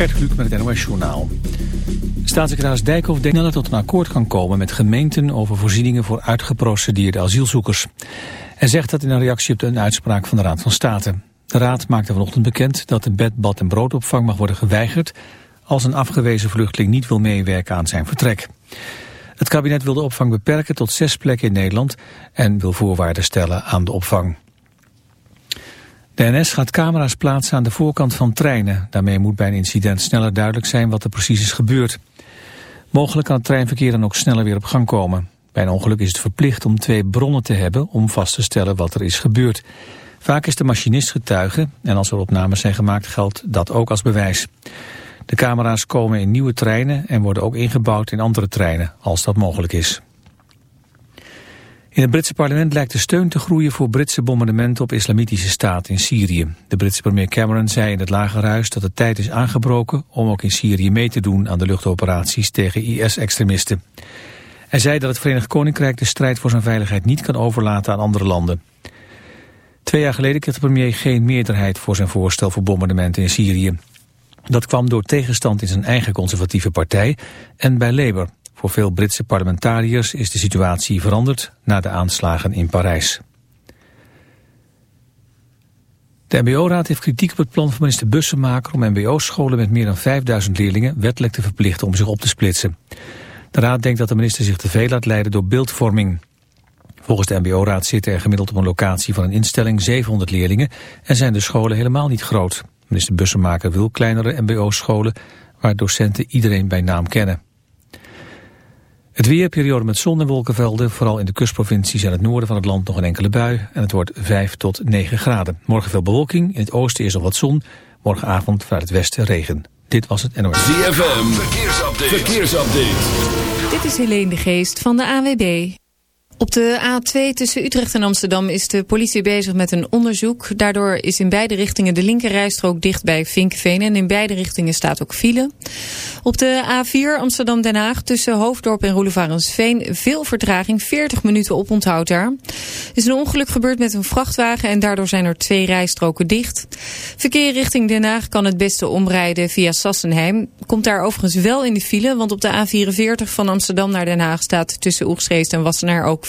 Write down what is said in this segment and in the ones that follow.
Gert Kluk met het NOS Journaal. Staatssecretaris Dijkhoff denkt dat tot een akkoord kan komen met gemeenten over voorzieningen voor uitgeprocedeerde asielzoekers. Hij zegt dat in een reactie op de uitspraak van de Raad van State. De Raad maakte vanochtend bekend dat een bed, bad en broodopvang mag worden geweigerd als een afgewezen vluchteling niet wil meewerken aan zijn vertrek. Het kabinet wil de opvang beperken tot zes plekken in Nederland en wil voorwaarden stellen aan de opvang. De NS gaat camera's plaatsen aan de voorkant van treinen. Daarmee moet bij een incident sneller duidelijk zijn wat er precies is gebeurd. Mogelijk kan het treinverkeer dan ook sneller weer op gang komen. Bij een ongeluk is het verplicht om twee bronnen te hebben om vast te stellen wat er is gebeurd. Vaak is de machinist getuige en als er opnames zijn gemaakt geldt dat ook als bewijs. De camera's komen in nieuwe treinen en worden ook ingebouwd in andere treinen, als dat mogelijk is. In het Britse parlement lijkt de steun te groeien voor Britse bombardementen op islamitische staat in Syrië. De Britse premier Cameron zei in het Lagerhuis dat de tijd is aangebroken om ook in Syrië mee te doen aan de luchtoperaties tegen IS-extremisten. Hij zei dat het Verenigd Koninkrijk de strijd voor zijn veiligheid niet kan overlaten aan andere landen. Twee jaar geleden kreeg de premier geen meerderheid voor zijn voorstel voor bombardementen in Syrië. Dat kwam door tegenstand in zijn eigen conservatieve partij en bij Labour. Voor veel Britse parlementariërs is de situatie veranderd na de aanslagen in Parijs. De mbo-raad heeft kritiek op het plan van minister Bussemaker om mbo-scholen met meer dan 5000 leerlingen wettelijk te verplichten om zich op te splitsen. De raad denkt dat de minister zich te veel laat leiden door beeldvorming. Volgens de mbo-raad zitten er gemiddeld op een locatie van een instelling 700 leerlingen en zijn de scholen helemaal niet groot. Minister Bussemaker wil kleinere mbo-scholen waar docenten iedereen bij naam kennen. Het weerperiode met zon en wolkenvelden, vooral in de kustprovincies en het noorden van het land nog een enkele bui. En het wordt 5 tot 9 graden. Morgen veel bewolking, in het oosten is al wat zon. Morgenavond vanuit het westen regen. Dit was het NOS. ZFM, verkeersupdate. verkeersupdate. Dit is Helene de Geest van de AWB. Op de A2 tussen Utrecht en Amsterdam is de politie bezig met een onderzoek. Daardoor is in beide richtingen de linkerrijstrook dicht bij Vinkveen en in beide richtingen staat ook file. Op de A4 Amsterdam-Den Haag tussen Hoofddorp en Roelevarensveen veel vertraging, 40 minuten op onthoud daar. Is een ongeluk gebeurd met een vrachtwagen en daardoor zijn er twee rijstroken dicht. Verkeer richting Den Haag kan het beste omrijden via Sassenheim. Komt daar overigens wel in de file, want op de A44 van Amsterdam naar Den Haag staat tussen Oegstreest en Wassenaar ook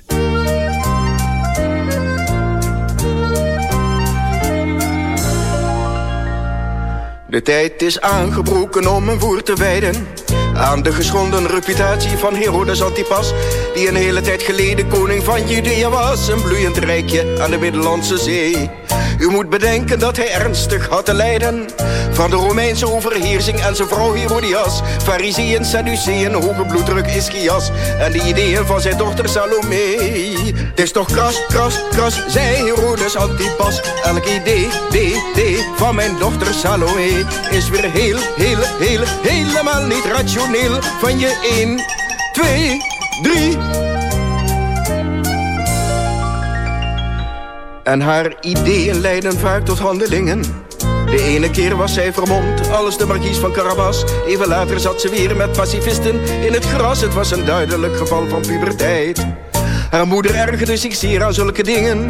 De tijd is aangebroken om een voer te wijden aan de geschonden reputatie van Herodes Antipas... die een hele tijd geleden koning van Judea was. Een bloeiend rijkje aan de Middellandse Zee. U moet bedenken dat hij ernstig had te lijden van de Romeinse overheersing en zijn vrouw Herodias. Fariseeën, Sadduceeën, hoge bloeddruk, Iskias en de ideeën van zijn dochter Salome. Het is toch kras, kras, kras, zei Herodes Antipas. Elk idee, idee, idee van mijn dochter Salome is weer heel, heel, heel, helemaal niet rationeel. Van je 1, 2, 3. En haar ideeën leiden vaak tot handelingen. De ene keer was zij vermomd, alles de markies van Carabas. Even later zat ze weer met pacifisten in het gras. Het was een duidelijk geval van puberteit. Haar moeder ergerde zich zeer aan zulke dingen.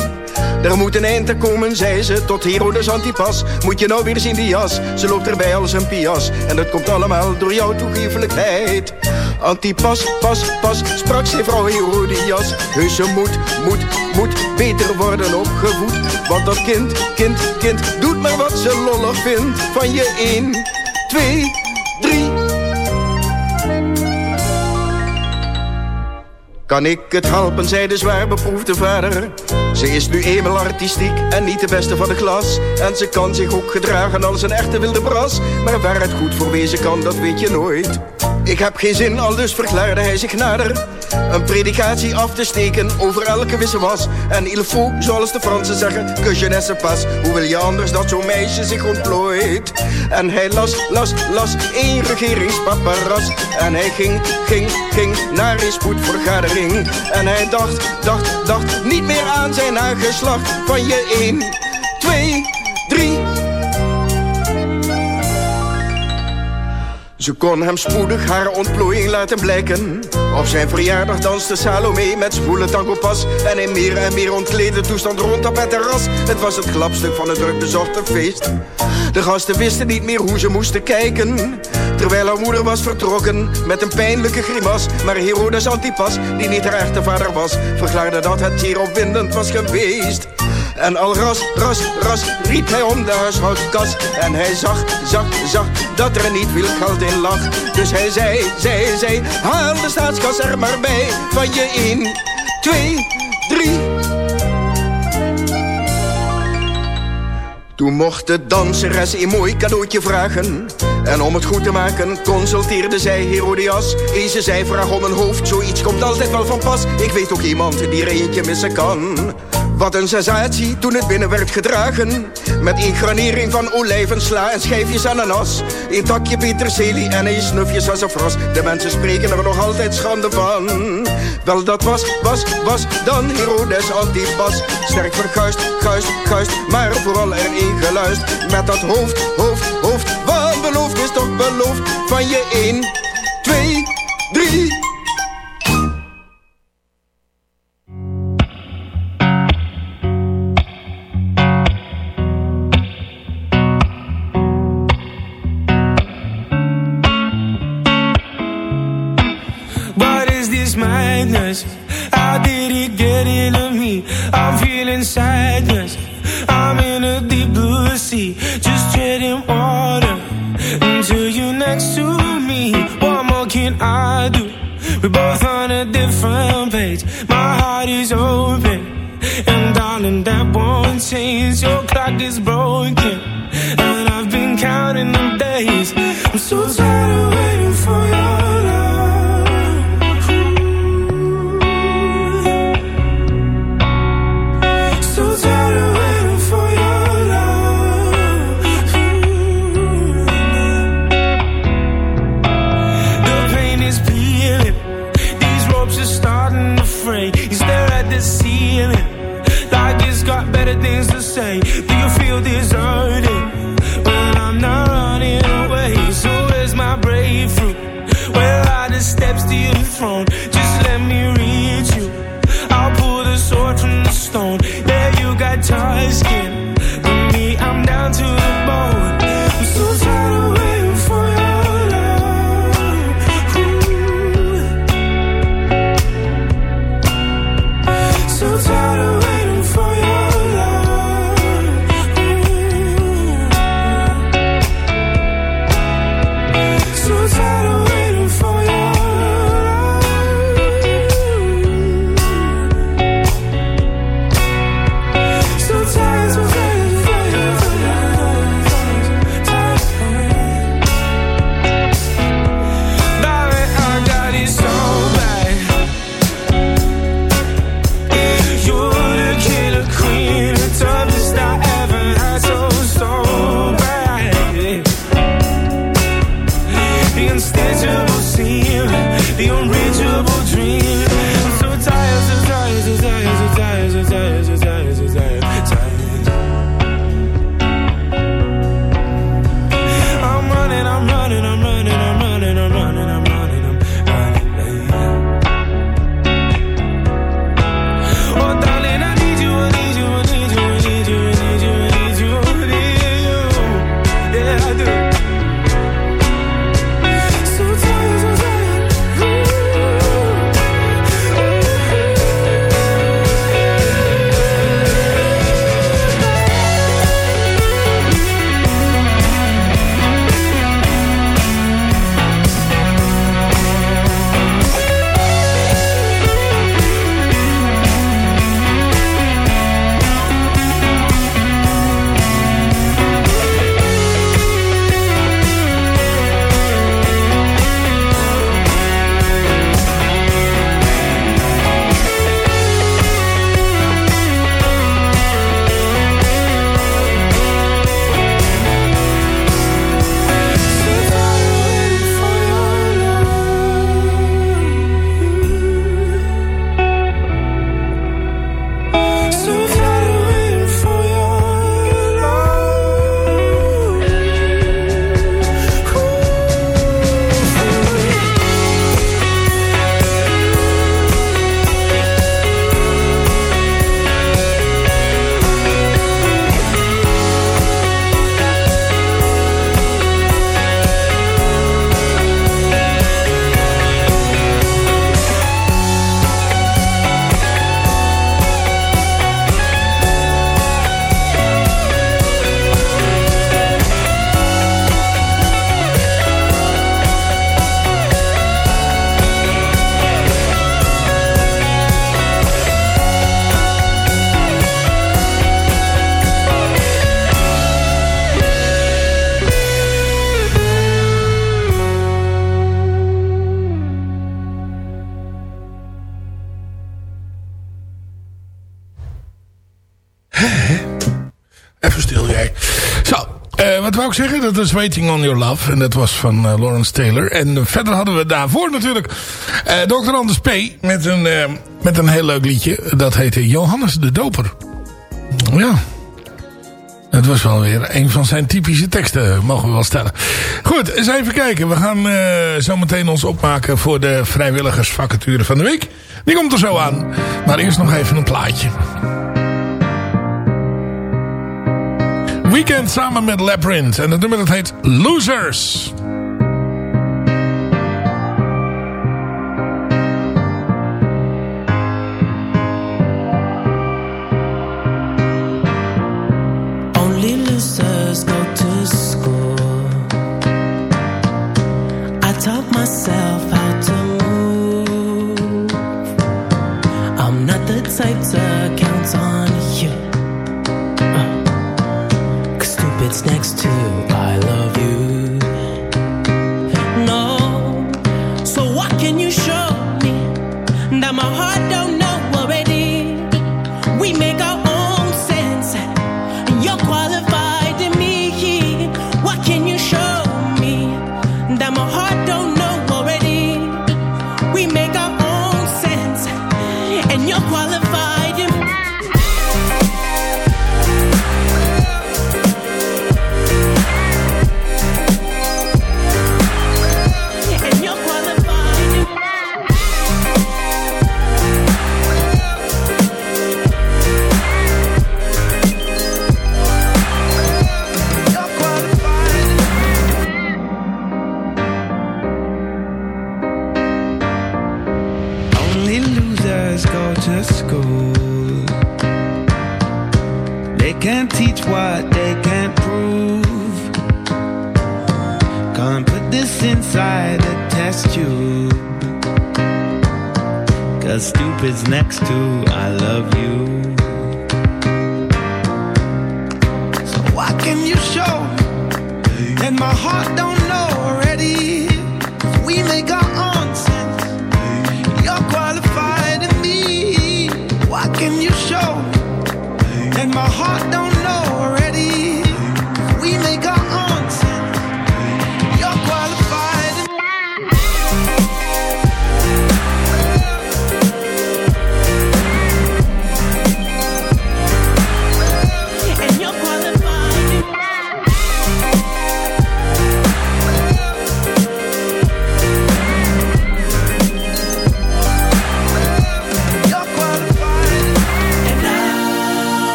Er moet een eind komen, zei ze, tot Herodes Antipas. Moet je nou weer zien die jas, ze loopt erbij als een pias. En dat komt allemaal door jouw toegeeflijkheid. Antipas, pas, pas, sprak ze vrouw Herodias. Heus, ze moet, moet, moet beter worden opgevoed. Want dat kind, kind, kind, doet maar wat ze lollig vindt. Van je 1, 2, 3... Kan ik het helpen, zei de zwaar beproefde vader. Ze is nu eenmaal artistiek en niet de beste van de klas. En ze kan zich ook gedragen als een echte wilde bras. Maar waar het goed voor wezen kan, dat weet je nooit. Ik heb geen zin, al dus verklaarde hij zich nader. Een predikatie af te steken over elke wisse was. En il faut, zoals de Fransen zeggen, que je ne sais pas. Hoe wil je anders dat zo'n meisje zich ontplooit? En hij las, las, las, één regeringspaparas. En hij ging, ging, ging naar een spoedvergadering. En hij dacht, dacht, dacht niet meer aan zijn nageslacht. Van je 1, Ze kon hem spoedig haar ontplooiing laten blijken. Op zijn verjaardag danste Salome met zwoele tangopas. En in meer en meer ontklede toestand rond op het terras. Het was het klapstuk van het druk bezochte feest. De gasten wisten niet meer hoe ze moesten kijken. Terwijl haar moeder was vertrokken met een pijnlijke grimas. Maar Herodes Antipas, die niet haar echte vader was... verklaarde dat het zeer opwindend was geweest. En al ras, ras, ras riep hij om de huishoudkas. En hij zag, zag, zag dat er niet veel geld in lag. Dus hij zei, zei, zei, haal de staatskas er maar bij. Van je 1, 2, 3... Toen mocht de danseres een mooi cadeautje vragen. En om het goed te maken consulteerde zij Herodias. Deze zei vraag om een hoofd, zoiets komt altijd wel van pas. Ik weet ook iemand die er eentje missen kan. Wat een sensatie toen het binnen werd gedragen. Met een granering van olijvensla en schijfjes ananas. Een takje peterselie en een snufje sassafras. De mensen spreken er nog altijd schande van. Wel, dat was, was, was dan Herodes Antipas. Sterk verguist, guist, guist, maar vooral er een geluist. Met dat hoofd, hoofd, hoofd, wat beloofd is toch beloofd. Van je 1, 2, 3... We're both on a different page. My heart is open, and darling, that won't change. Your clock is broken, and dat was Waiting on Your Love. En dat was van eh, Lawrence Taylor. En verder hadden we daarvoor natuurlijk eh, Dr. Anders P. Met een, eh, met een heel leuk liedje. Dat heette Johannes de Doper. Ja. Het was wel weer een van zijn typische teksten, mogen we wel stellen. Goed, eens even kijken. We gaan uh, zo meteen ons opmaken voor de vrijwilligersvacature van de week. Die komt er zo aan. Maar eerst nog even een plaatje. Weekend samen met Labyrinth. En in nummer dat heet Losers.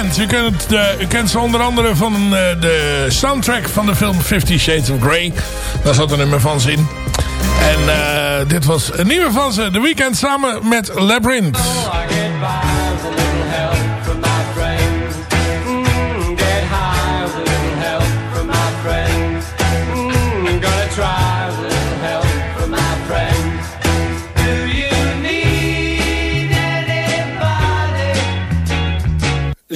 Weeknd. U u kent ze onder andere van eh, de soundtrack van de film Fifty Shades of Grey. Daar zat een nummer van in. En eh, dit was een nieuwe van ze. The Weeknd samen met Labyrinth.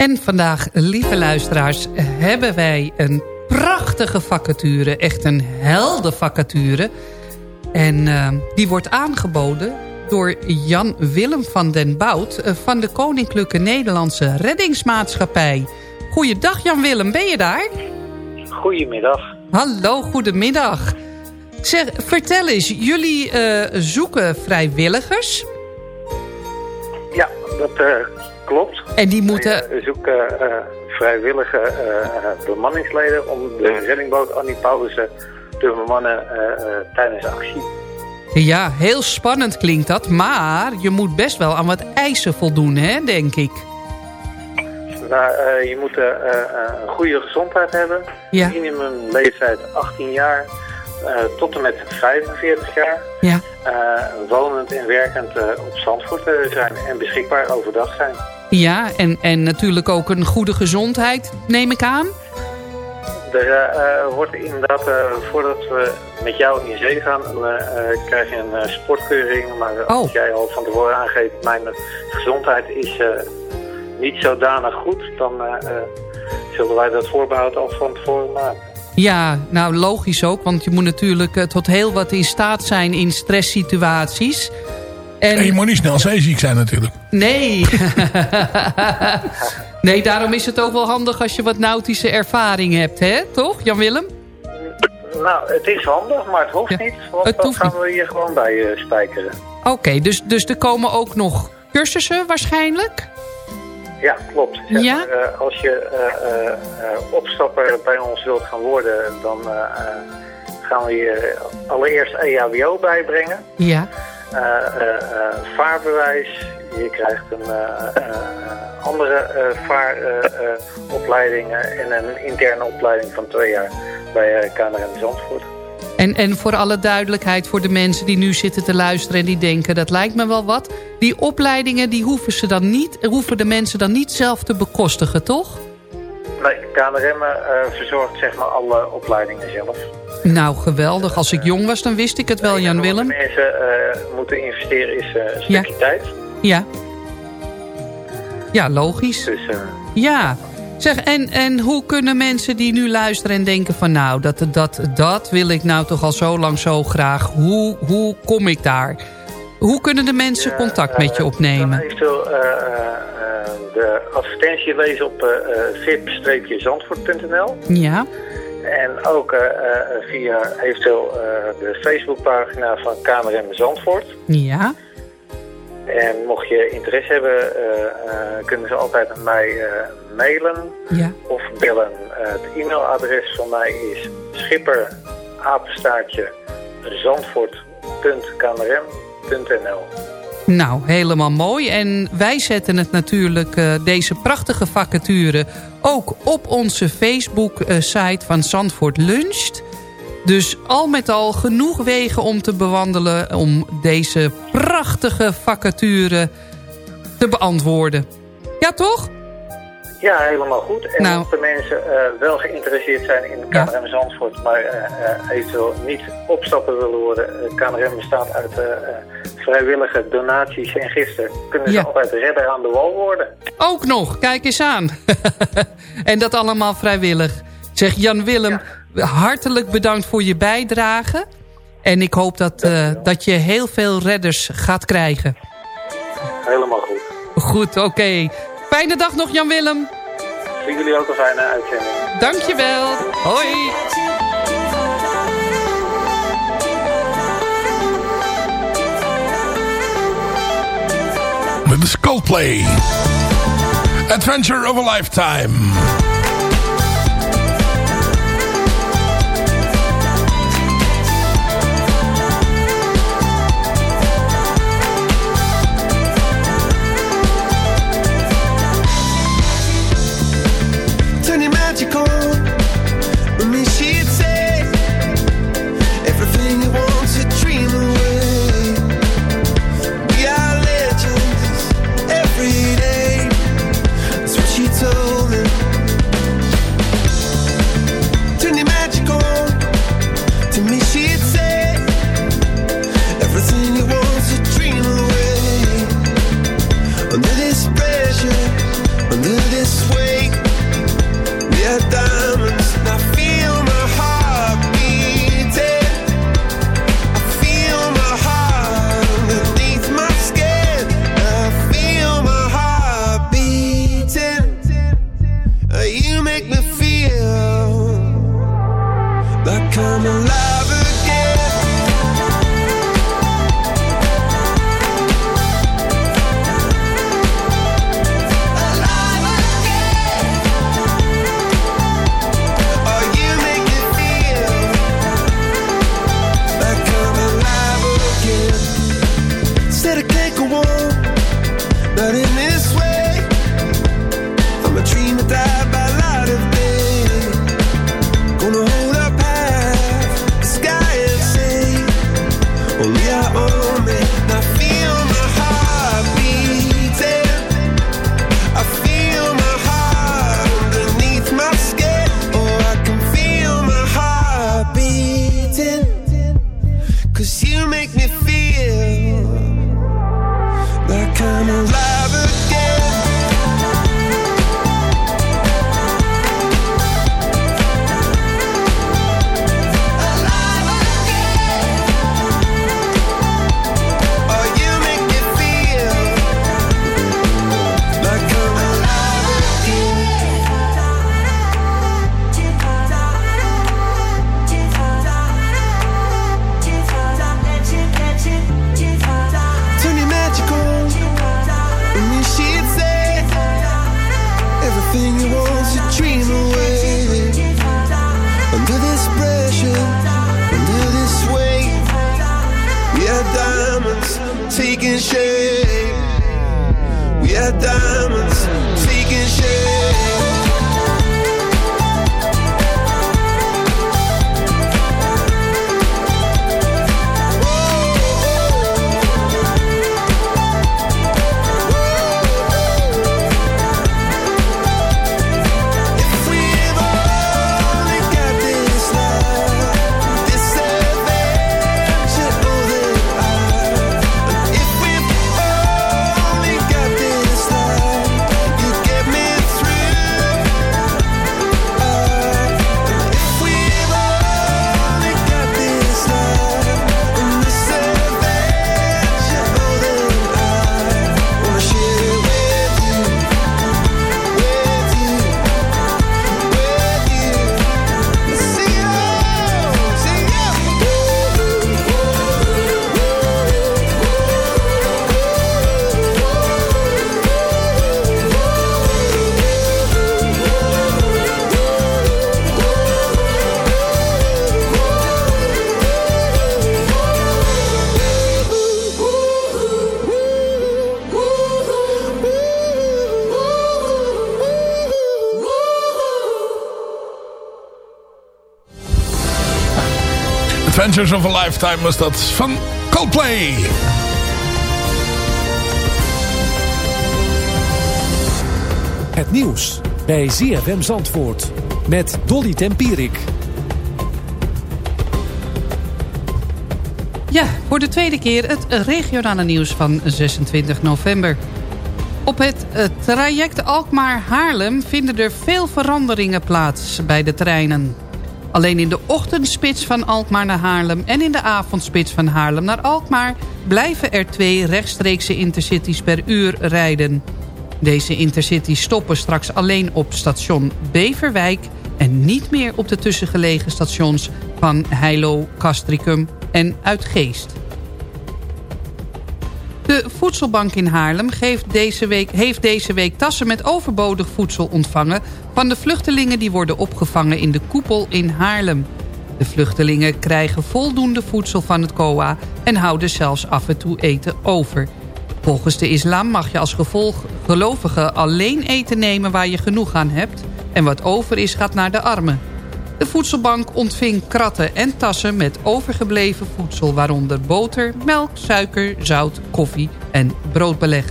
En vandaag, lieve luisteraars, hebben wij een prachtige vacature. Echt een heldenvacature. En uh, die wordt aangeboden door Jan Willem van den Bout... Uh, van de Koninklijke Nederlandse Reddingsmaatschappij. Goeiedag Jan Willem, ben je daar? Goedemiddag. Hallo, goedemiddag. Zeg, vertel eens, jullie uh, zoeken vrijwilligers? Ja, dat klopt. En die moeten... We zoeken uh, vrijwillige uh, bemanningsleden om de reddingboot Annie Paulussen te bemannen uh, tijdens actie. Ja, heel spannend klinkt dat, maar je moet best wel aan wat eisen voldoen, hè, denk ik. Nou, je moet een goede gezondheid hebben, ja. minimum leeftijd 18 jaar, tot en met 45 jaar. Ja. wonend en werkend op Zandvoort zijn en beschikbaar overdag zijn. Ja, en, en natuurlijk ook een goede gezondheid, neem ik aan. Er uh, wordt inderdaad, uh, voordat we met jou in zee gaan, uh, krijg je een sportkeuring. Maar oh. als jij al van tevoren aangeeft, mijn gezondheid is niet zodanig goed, dan zullen wij dat voorbehoud al van tevoren maken. Ja, nou logisch ook, want je moet natuurlijk tot heel wat in staat zijn in stresssituaties. En... en je moet niet snel zeeziek zijn natuurlijk. Nee. nee, daarom is het ook wel handig als je wat nautische ervaring hebt, hè? Toch, Jan-Willem? Nou, het is handig, maar het hoeft Ja, niet. Want het dan hoeft gaan we hier gewoon bij eh, spijkeren. Oké, dus, dus er komen ook nog cursussen waarschijnlijk? Ja, klopt. Zeg Ja? eh, als je eh, eh, eh, opstapper bij ons wilt gaan worden, dan gaan we je allereerst EHBO bijbrengen. Ja. Eh, eh, eh, vaarbewijs. Je krijgt een andere vaaropleidingen en een interne opleiding van twee jaar bij KNRM Zandvoort. En, en voor alle duidelijkheid voor de mensen die nu zitten te luisteren... en die denken, dat lijkt me wel wat. Die opleidingen die hoeven, ze dan niet, hoeven de mensen dan niet zelf te bekostigen, toch? Nee, KNRM verzorgt zeg maar alle opleidingen zelf. Nou, geweldig. Als ik jong was, dan wist ik het wel, Jan Wat Willem. mensen eh, moeten investeren is eh, een stukje tijd. Ja. Ja, logisch. Dus eh, Ja. Zeg, en, en hoe kunnen mensen die nu luisteren en denken van... nou, dat, dat, dat wil ik nou toch al zo lang zo graag. Hoe, hoe kom ik daar? Hoe kunnen de mensen contact met je opnemen? eventueel de advertentie lezen op vip-zandvoort.nl. Ja. En ook eh, eh, via eventueel eh, de Facebookpagina van KNRM Zandvoort. Ja. En mocht je interesse hebben, kunnen ze altijd met mij mailen Ja. of bellen. Het e-mailadres van mij is schipper apenstaartje zandvoort.knrm.nl Nou, helemaal mooi. En wij zetten het natuurlijk, eh, deze prachtige vacature... ook op onze Facebook-site van Zandvoort Luncht. Dus al met al genoeg wegen om te bewandelen... om deze prachtige vacature te beantwoorden. Ja, toch? Ja, helemaal goed. En Nou. mochten mensen eh, wel geïnteresseerd zijn in. KNRM Zandvoort, maar eh, eh, eventueel niet opstappen willen worden. eh, KNRM bestaat uit eh, eh, vrijwillige donaties en giften kunnen ja. ze altijd redder aan de wal worden. Ook nog, kijk eens aan. en dat allemaal vrijwillig. Zeg Jan Willem, hartelijk bedankt voor je bijdrage. En ik hoop dat, eh, dat je heel veel redders gaat krijgen. Helemaal goed. Goed, oké. Fijne dag nog Jan Willem. Zien jullie ook een fijne uitzending. Dankjewel. Hoi. dat is Coldplay. Adventure of a Lifetime. Adventures of a Lifetime was dat van Coldplay. Het nieuws bij ZFM Zandvoort met Dolly Tempierik. Ja, voor de tweede keer het regionale nieuws van 26 november. Op het traject Alkmaar-Haarlem vinden er veel veranderingen plaats bij de treinen. Alleen in de ochtendspits van Alkmaar naar Haarlem... en in de avondspits van Haarlem naar Alkmaar... blijven er twee rechtstreekse intercities per uur rijden. Deze intercities stoppen straks alleen op station Beverwijk... en niet meer op de tussengelegen stations van Heilo, Castricum en Uitgeest. De Voedselbank in Haarlem geeft deze week, heeft deze week tassen met overbodig voedsel ontvangen... van de vluchtelingen die worden opgevangen in de koepel in Haarlem. De vluchtelingen krijgen voldoende voedsel van het COA... en houden zelfs af en toe eten over. Volgens de islam mag je als gevolg gelovige alleen eten nemen waar je genoeg aan hebt... en wat over is gaat naar de armen. De voedselbank ontving kratten en tassen met overgebleven voedsel... waaronder boter, melk, suiker, zout, koffie en broodbeleg.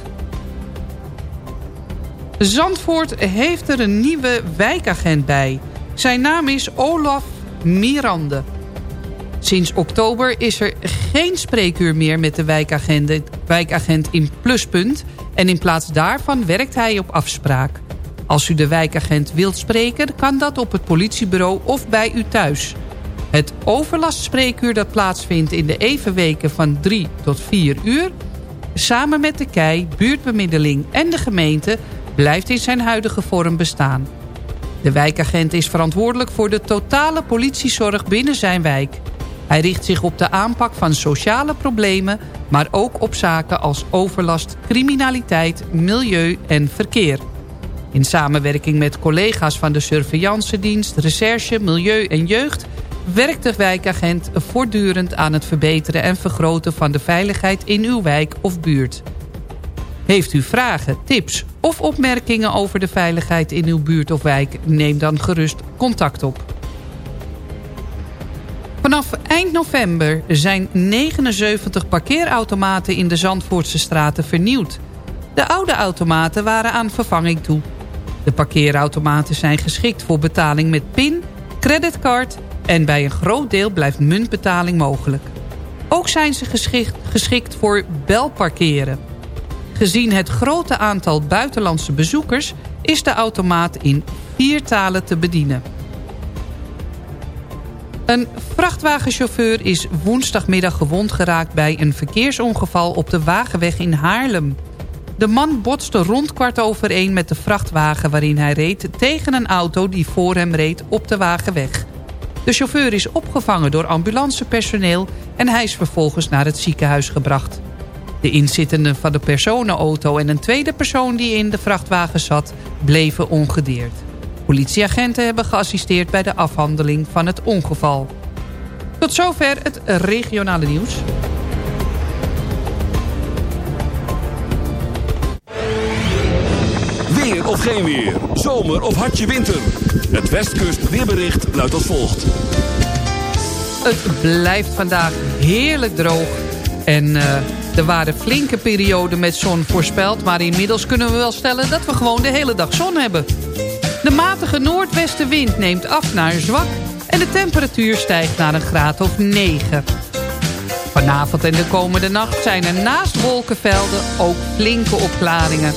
Zandvoort heeft er een nieuwe wijkagent bij. Zijn naam is Olaf Mirande. Sinds oktober is er geen spreekuur meer met de wijkagent, wijkagent in Pluspunt... en in plaats daarvan werkt hij op afspraak. Als u de wijkagent wilt spreken, kan dat op het politiebureau of bij u thuis. Het overlastspreekuur dat plaatsvindt in de evenweken van 3 tot 4 uur... samen met de KEI, buurtbemiddeling en de gemeente... blijft in zijn huidige vorm bestaan. De wijkagent is verantwoordelijk voor de totale politiezorg binnen zijn wijk. Hij richt zich op de aanpak van sociale problemen... maar ook op zaken als overlast, criminaliteit, milieu en verkeer. In samenwerking met collega's van de surveillancendienst, recherche, milieu en jeugd... werkt de wijkagent voortdurend aan het verbeteren en vergroten van de veiligheid in uw wijk of buurt. Heeft u vragen, tips of opmerkingen over de veiligheid in uw buurt of wijk... neem dan gerust contact op. Vanaf eind november zijn 79 parkeerautomaten in de Zandvoortse straten vernieuwd. De oude automaten waren aan vervanging toe. De parkeerautomaten zijn geschikt voor betaling met PIN, creditcard... en bij een groot deel blijft muntbetaling mogelijk. Ook zijn ze geschikt, geschikt voor belparkeren. Gezien het grote aantal buitenlandse bezoekers... is de automaat in vier talen te bedienen. Een vrachtwagenchauffeur is woensdagmiddag gewond geraakt... bij een verkeersongeval op de Wagenweg in Haarlem... De man botste rond kwart over één met de vrachtwagen waarin hij reed... tegen een auto die voor hem reed op de wagenweg. De chauffeur is opgevangen door ambulancepersoneel... en hij is vervolgens naar het ziekenhuis gebracht. De inzittenden van de personenauto en een tweede persoon die in de vrachtwagen zat... bleven ongedeerd. Politieagenten hebben geassisteerd bij de afhandeling van het ongeval. Tot zover het regionale nieuws. Weer of geen weer. Zomer of hartje winter. Het Westkust weerbericht luidt als volgt. Het blijft vandaag heerlijk droog. En uh, er waren flinke perioden met zon voorspeld. Maar inmiddels kunnen we wel stellen dat we gewoon de hele dag zon hebben. De matige noordwestenwind neemt af naar zwak. En de temperatuur stijgt naar een graad of 9. Vanavond en de komende nacht zijn er naast wolkenvelden ook flinke opklaringen.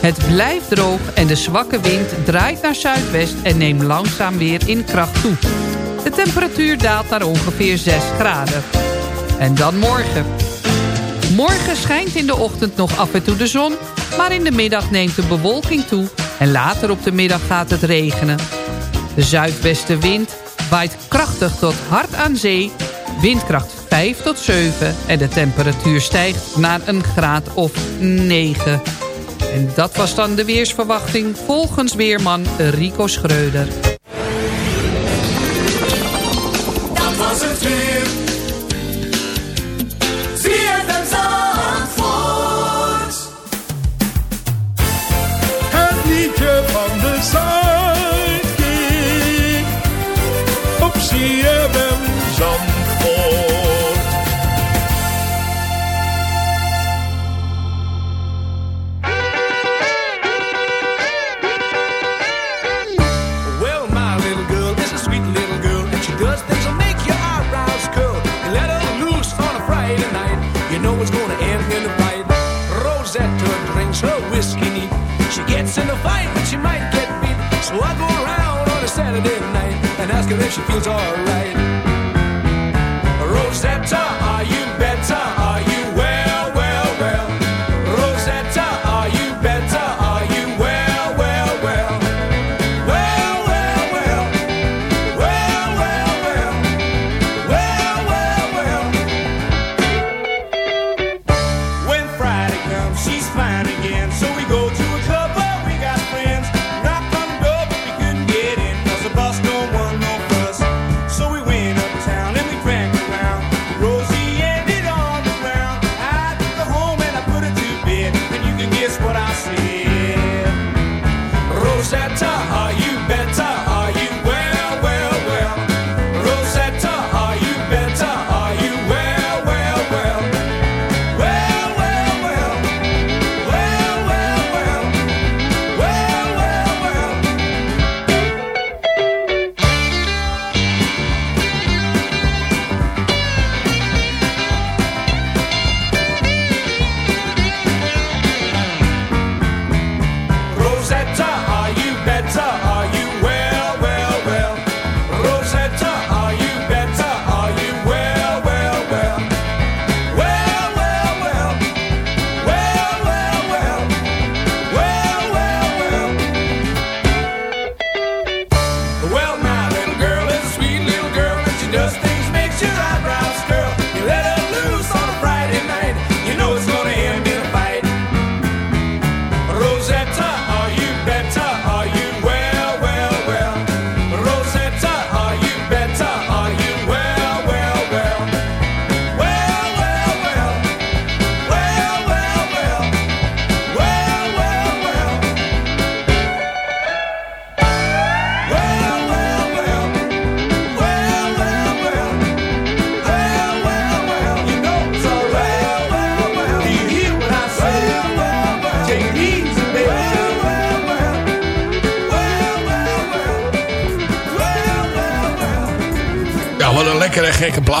Het blijft droog en de zwakke wind draait naar zuidwest en neemt langzaam weer in kracht toe. De temperatuur daalt naar ongeveer 6 graden. En dan morgen. Morgen schijnt in de ochtend nog af en toe de zon... maar in de middag neemt de bewolking toe... en later op de middag gaat het regenen. De zuidwestenwind waait krachtig tot hard aan zee... windkracht 5 tot 7 en de temperatuur stijgt naar een graad of 9 en dat was dan de weersverwachting volgens weerman Rico Schreuder. Dat was het weer.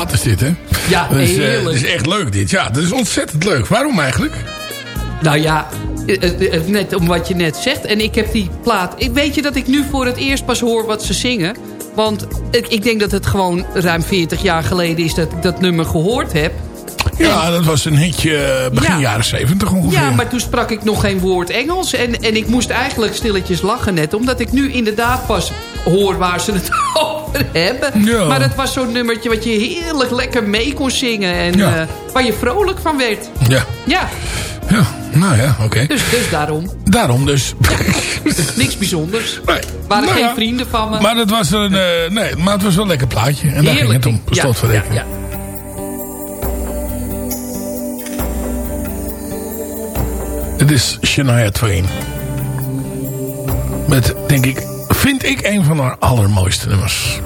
Plaat is dit, hè? Ja, dat is, eh, heerlijk. dat is echt leuk dit. Ja, dat is ontzettend leuk. Waarom eigenlijk? Nou ja, eh, eh, net om wat je net zegt. En ik heb die plaat... Ik weet je dat ik nu voor het eerst pas hoor wat ze zingen? Want ik, denk dat het gewoon ruim 40 jaar geleden is dat ik dat nummer gehoord heb. Ja, dat was een hitje begin Ja. jaren 70 ongeveer. Ja, maar toen sprak ik nog geen woord Engels. En, en ik moest eigenlijk stilletjes lachen net. Omdat ik nu inderdaad pas hoor waar ze het over hebben. Ja. Maar het was zo'n nummertje wat je heerlijk lekker mee kon zingen. En Ja. eh, waar je vrolijk van werd. Ja. Ja, Ja, nou ja, oké. dus, dus daarom. Daarom dus. Niks bijzonders. Nee. Waren Nou geen ja. vrienden van me. Maar het was een, eh, nee, maar het was wel een lekker plaatje. En daar ging het om. Ja, slot van ja, rekening. ja. Het is Shania Twain. Met, denk ik, vind ik een van haar allermooiste nummers.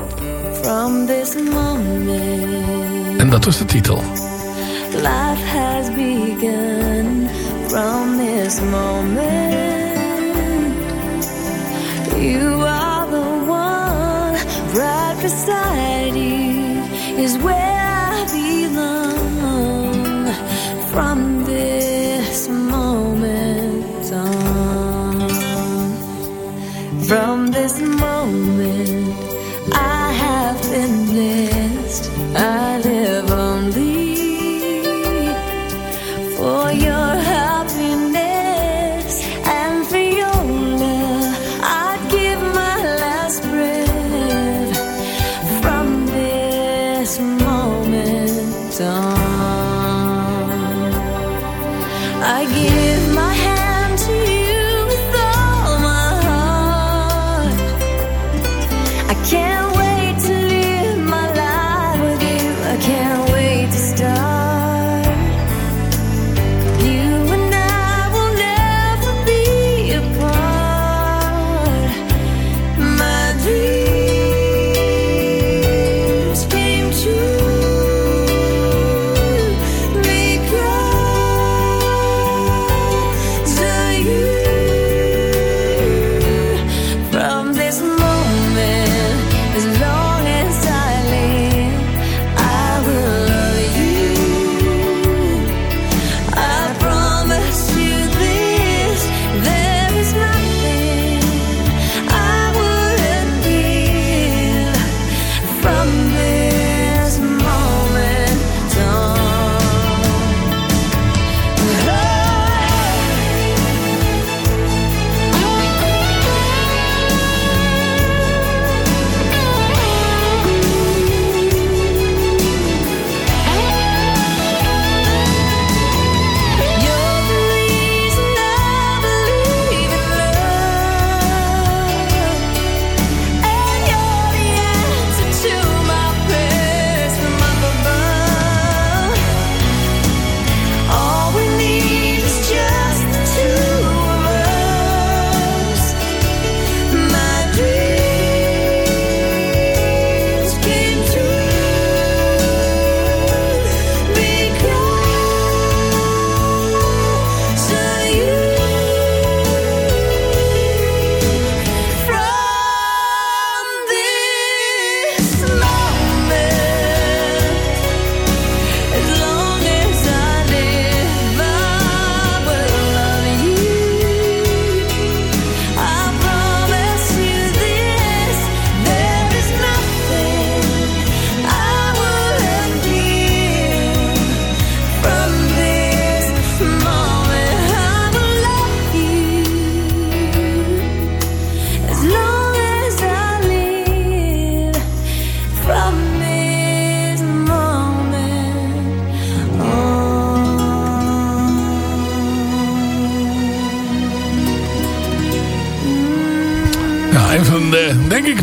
From this moment, En dat was de titel. life has begun. From this moment, you are the one right beside you is where I belong. From this moment on, from this moment,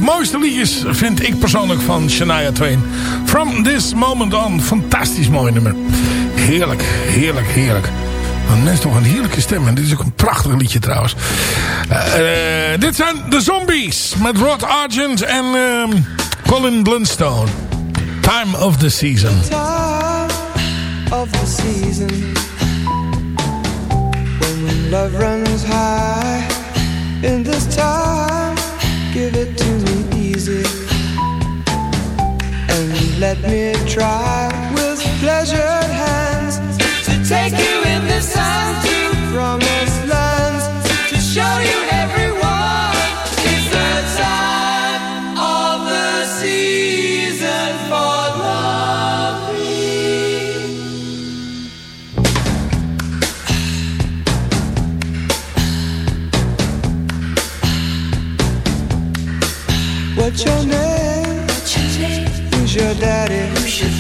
mooiste liedjes vind ik persoonlijk van Shania Twain. From This Moment On. Fantastisch mooi nummer. Heerlijk, heerlijk, heerlijk. Een mens toch een heerlijke stem. En dit is ook een prachtig liedje trouwens. Eh, eh, dit zijn de Zombies. Met Rod Argent en ehm, Colin Blunstone. Time of the Season. time of the season when love runs high. In this time, give it let me try with pleasured hands to take you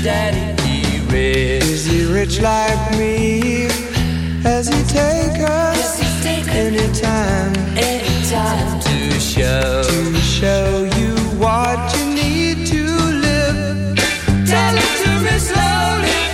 daddy? He rich. Is he rich like me? Has he take us anytime? Anytime to show to show you what you need to live. Tell it to me slowly.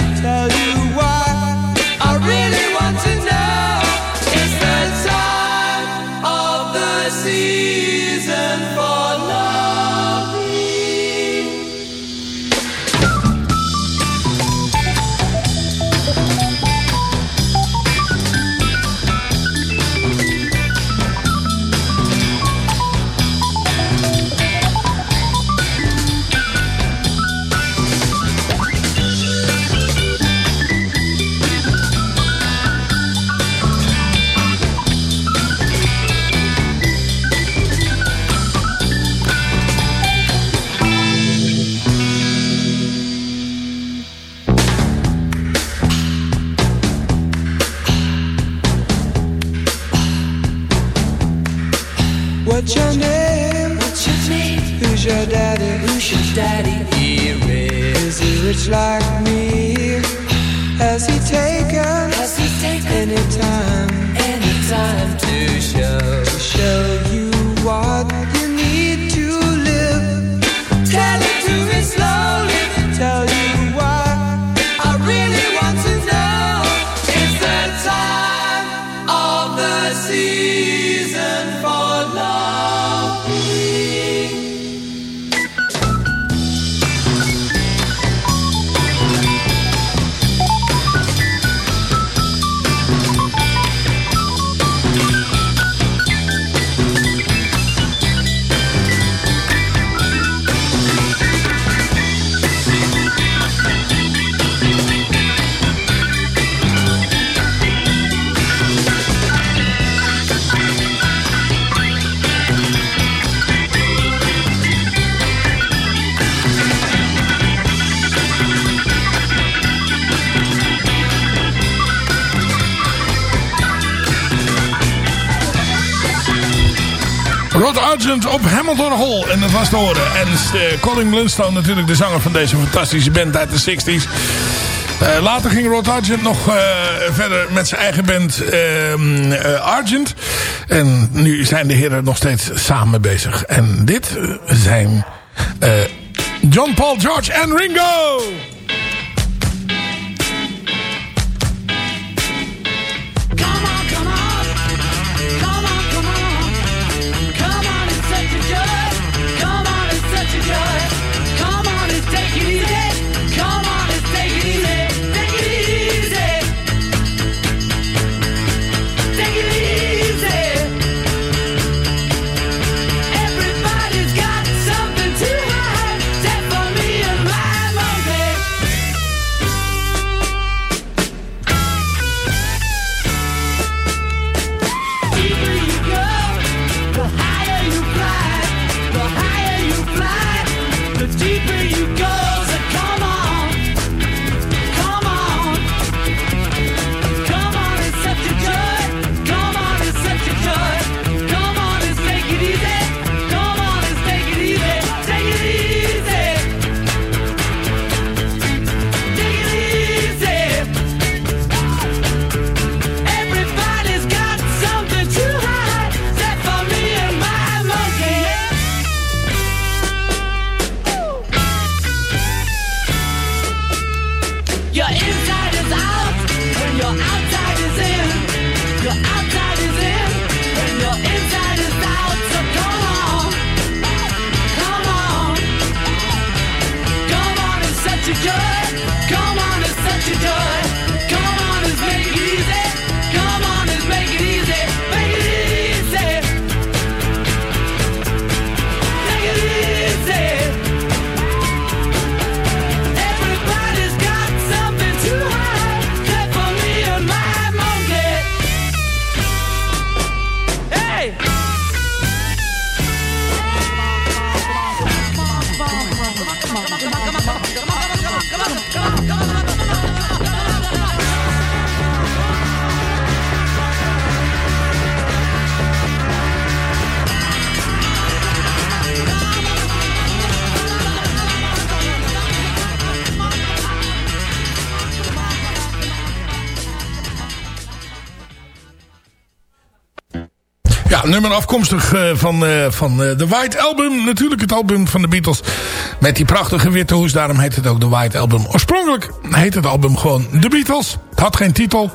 What's your name? What's your name? Who's your daddy? Who's your daddy? He. Is he rich like me? Has he taken? Has he taken anytime? Anytime to show to show op Hamilton Hall. En dat was te horen. En uh, Colin Blunstone natuurlijk de zanger van deze fantastische band uit de 60s. Eh, later ging Rod Argent nog eh, verder met zijn eigen band ehm, Argent. En nu zijn de heren nog steeds samen bezig. En dit zijn John Paul George en Ringo! Nummer afkomstig eh, van, eh, van eh, The White Album. Natuurlijk het album van de Beatles. Met die prachtige witte hoes. Daarom heet het ook The White Album. Oorspronkelijk heet het album gewoon The Beatles. Het had geen titel.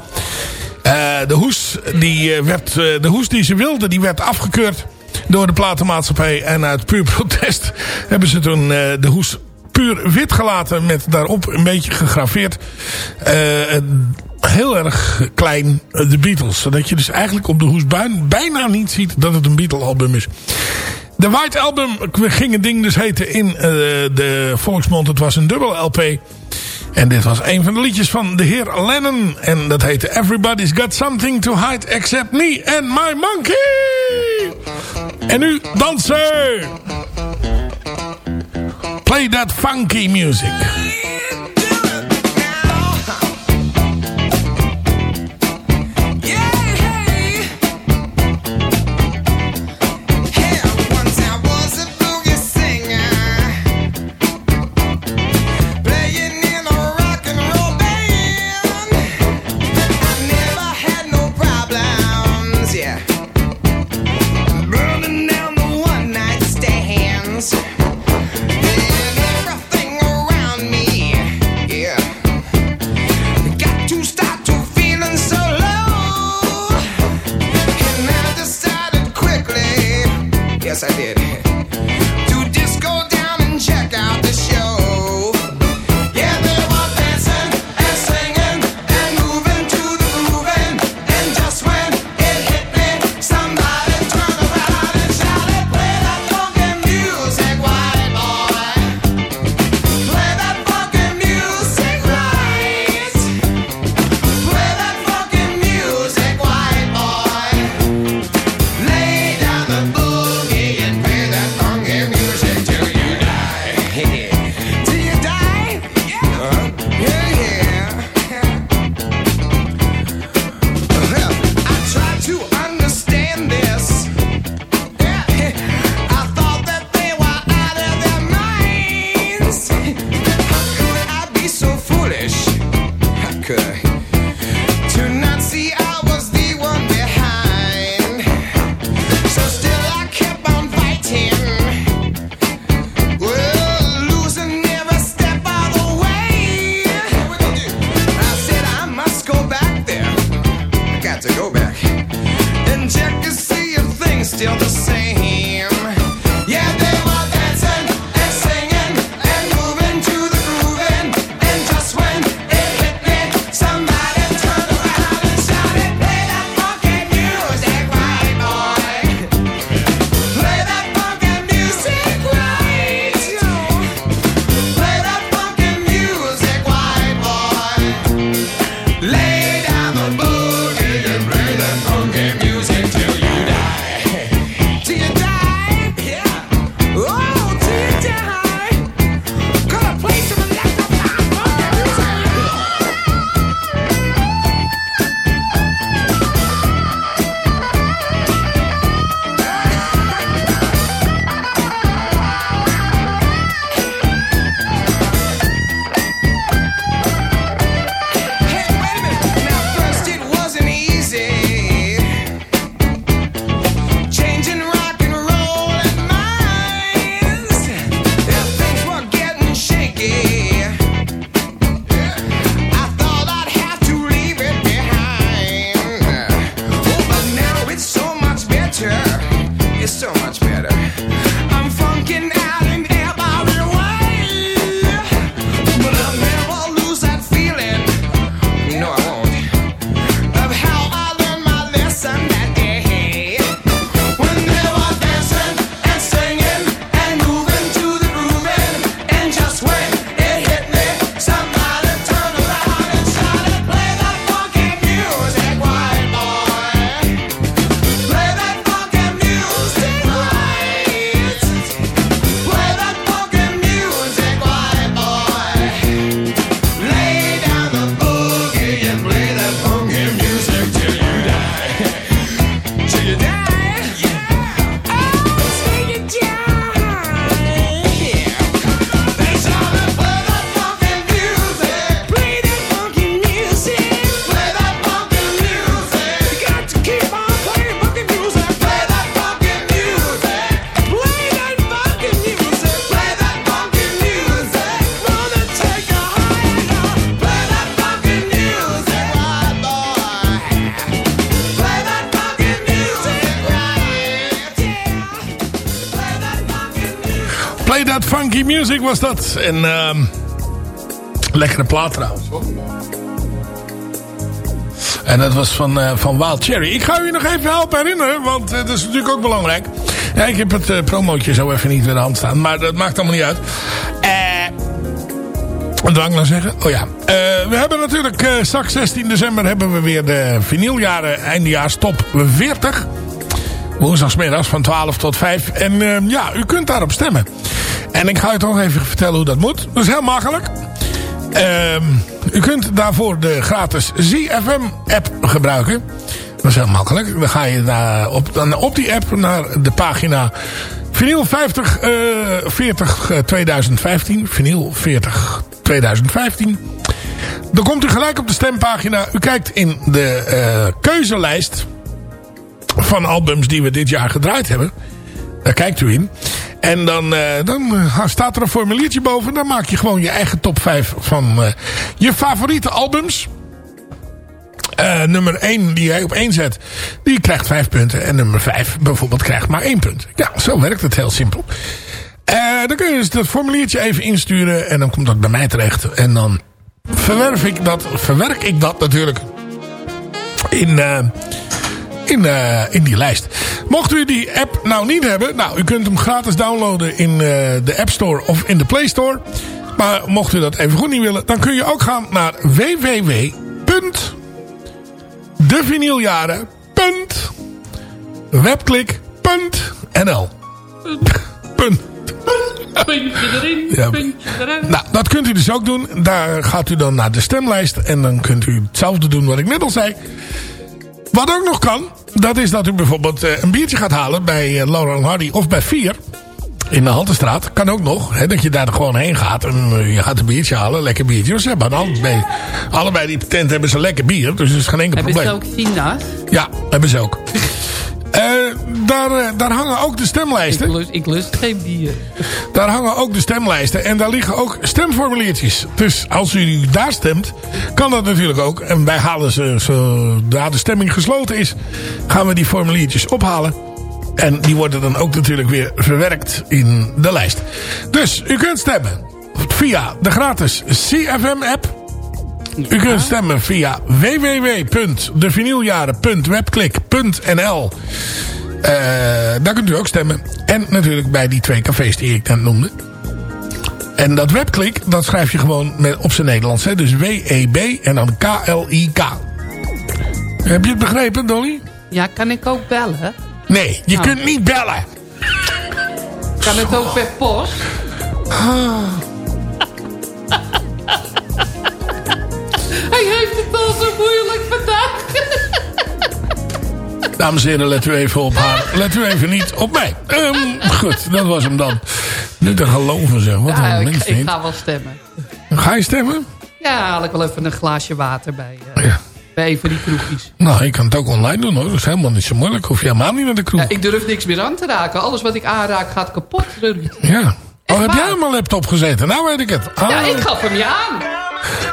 Eh, de, hoes die, eh, werd, eh, de hoes die ze wilden, die werd afgekeurd door de platenmaatschappij. En uit puur protest hebben ze toen eh, de hoes puur wit gelaten. Met daarop een beetje gegraveerd. eh, een heel erg klein eh, de Beatles. Zodat je dus eigenlijk op de hoes buin- bijna niet ziet dat het een Beatle album is. De White Album ging het ding dus heten in eh, de volksmond. Het was een dubbel LP. En dit was een van de liedjes van de heer Lennon. En dat heette Everybody's Got Something to Hide Except Me and My Monkey. En nu dansen. Play that funky music. Music was dat. En ehm lekkere plaat trouwens. En dat was van, eh, van Wild Cherry. Ik ga u nog even helpen herinneren, want eh, dat is natuurlijk ook belangrijk. Ja, ik heb het eh, promootje zo even niet bij de hand staan, maar dat maakt allemaal niet uit. Wat wil ik nou zeggen? Oh ja. We hebben natuurlijk eh, straks 16 december hebben we weer de vinyljaren eindejaars top 40. Woensdagsmiddags van 12 tot 5. En eh, ja, u kunt daarop stemmen. En ik ga u toch even vertellen hoe dat moet. Dat is heel makkelijk. Ehm, u kunt daarvoor de gratis ZFM-app gebruiken. Dat is heel makkelijk. Dan ga je daar op, dan op die app naar de pagina Vinyl 50 eh 40 eh, 2015. Vinyl 40 2015. Dan komt u gelijk op de stempagina. U kijkt in de eh, keuzelijst van albums die we dit jaar gedraaid hebben. Daar kijkt u in. En dan, eh, dan eh, staat er een formuliertje boven. Dan maak je gewoon je eigen top 5 van eh, je favoriete albums. Nummer 1 die jij op 1 zet, die krijgt 5 punten. En nummer 5 bijvoorbeeld krijgt maar 1 punt. Ja, zo werkt het heel simpel. Dan kun je dus dat formuliertje even insturen. En dan komt dat bij mij terecht. En dan verwerf ik dat, verwerk ik dat natuurlijk in... in, eh, in die lijst. Mocht u die app nou niet hebben, nou, u kunt hem gratis downloaden in eh, de App Store of in de Play Store. Maar mocht u dat even goed niet willen, dan kun je ook gaan naar www.devinyljaren.webklik.nl Punt. Puntje erin, Ja. puntje eruit. Nou, dat kunt u dus ook doen. Daar gaat u dan naar de stemlijst. En dan kunt u hetzelfde doen wat ik net al zei. Wat ook nog kan, dat is dat u bijvoorbeeld eh, een biertje gaat halen bij eh, Laurel Hardy of bij Vier. In de Haltestraat. Kan ook nog. Hè, dat je daar gewoon heen gaat. En eh, je gaat een biertje halen. Lekker biertje. Ze hebben allebei, allebei die tent hebben ze lekker bier. Dus dat is geen enkel Hebben ze probleem. ook Fina's? Ja, hebben ze ook. Eh, daar, eh, daar hangen ook de stemlijsten. Ik lust, ik lust geen bier. Daar hangen ook de stemlijsten. En daar liggen ook stemformuliertjes. Dus als u daar stemt, kan dat natuurlijk ook. En wij halen ze, zodra de stemming gesloten is, gaan we die formuliertjes ophalen. En die worden dan ook natuurlijk weer verwerkt in de lijst. Dus u kunt stemmen via de gratis CFM-app. U kunt stemmen via www.devinyljaren.webklik.nl Eh, Daar kunt u ook stemmen. En natuurlijk bij die twee cafés die ik net noemde. En dat webklik, dat schrijf je gewoon met, op zijn Nederlands. Hè? Dus W-E-B en dan K-L-I-K. Heb je het begrepen, Dolly? Ja, kan ik ook bellen? Nee, je Oh. kunt niet bellen. Kan het ook per post? Hij heeft het al zo moeilijk vandaag. Dames en heren, let u even op haar. Let u even niet op mij. Ehm, goed, dat was hem dan. Nu te geloven zeg. Wat Ja, een ik, mens ik niet. ga wel stemmen. Ga je stemmen? Ja, haal ik wel even een glaasje water bij, eh, bij een van die kroegjes. Nou, ik kan het ook online doen hoor. Dat is helemaal niet zo moeilijk. Hoef je helemaal niet naar de kroeg. Ja, ik durf niks meer aan te raken. Alles wat ik aanraak gaat kapot. Ja. Oh, heb jij aan mijn laptop gezeten? Nou weet ik het. Ah. Ja, ik gaf hem je aan.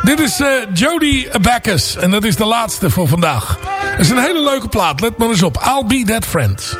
Dit is eh Jody Backus. En dat is de laatste voor vandaag. Dat is een hele leuke plaat. Let maar eens op. I'll be that friend.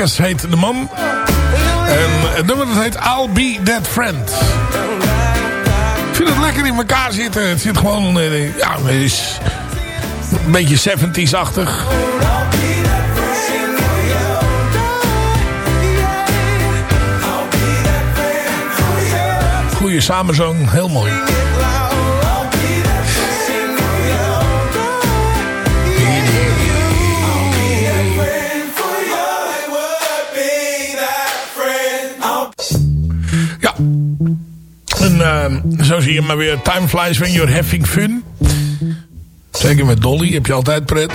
Heet de man. En het nummer dat heet I'll Be That Friend. Ik vind het lekker in elkaar zitten. Het zit gewoon... eh, ja, het is een beetje 70s-achtig. Goeie samenzang, heel mooi. Zo zie je maar weer. Time flies when you're having fun. Zeker met Dolly heb je altijd pret.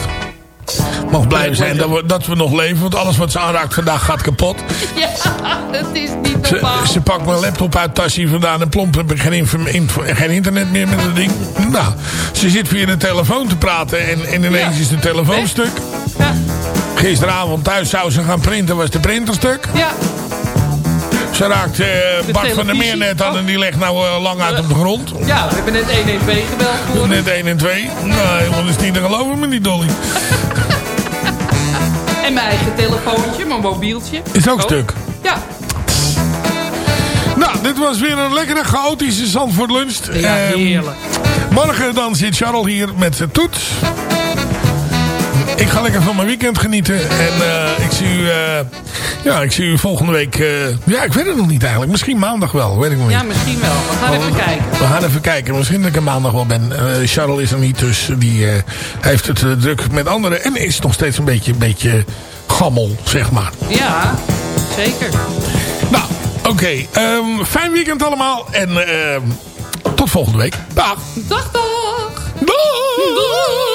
Mag blij zijn dat we, dat we nog leven. Want alles wat ze aanraakt vandaag gaat kapot. Ja, het is niet normaal. ze pakt mijn laptop uit tasje vandaan en plomp heb ik geen, geen internet meer met dat ding. Nou, ze zit via de telefoon te praten en, en ineens is de telefoon stuk. Gisteravond thuis zou ze gaan printen, was de printer stuk. Ja. Ze raakt eh, Bart van der Meer net aan en die ligt nou eh, lang uit op de grond. Ja, we hebben net 112 gebeld voor Net 1 en 2. Nou, dat is niet te geloven met die Dolly. En mijn eigen telefoontje, mijn mobieltje. Is ook stuk. Ja. Nou, dit was weer een lekkere chaotische Zandvoort lunch. Ja, Ehm, heerlijk. morgen dan zit Charles hier met zijn toets. Ik ga lekker van mijn weekend genieten. En eh, ik zie u... eh, ja, ik zie u volgende week... eh, ja, ik weet het nog niet eigenlijk. Misschien maandag wel, weet ik nog niet. Ja, misschien wel. We gaan even kijken. We gaan even kijken. Misschien dat ik er maandag wel ben. Charles is er niet, dus die heeft het druk met anderen. En is nog steeds een beetje, een beetje gammel, zeg maar. Ja, zeker. Nou, oké. ehm, fijn weekend allemaal. En ehm, tot volgende week. Dag. Dag, dag. Tot